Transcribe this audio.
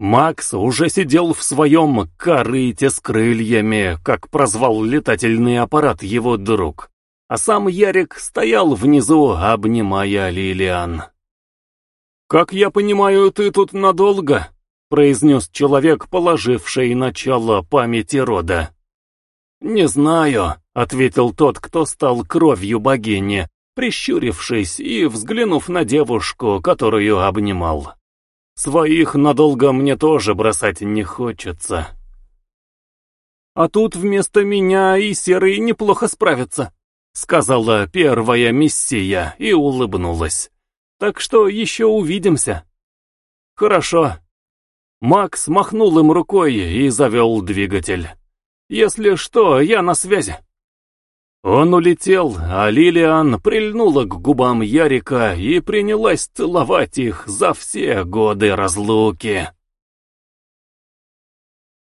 Макс уже сидел в своем «корыте с крыльями», как прозвал летательный аппарат его друг, а сам Ярик стоял внизу, обнимая Лилиан. «Как я понимаю, ты тут надолго?» — произнес человек, положивший начало памяти рода. «Не знаю», — ответил тот, кто стал кровью богини, прищурившись и взглянув на девушку, которую обнимал. Своих надолго мне тоже бросать не хочется. А тут вместо меня и Серый неплохо справится, сказала первая мессия и улыбнулась. Так что еще увидимся. Хорошо. Макс махнул им рукой и завел двигатель. Если что, я на связи. Он улетел, а Лилиан прильнула к губам Ярика и принялась целовать их за все годы разлуки.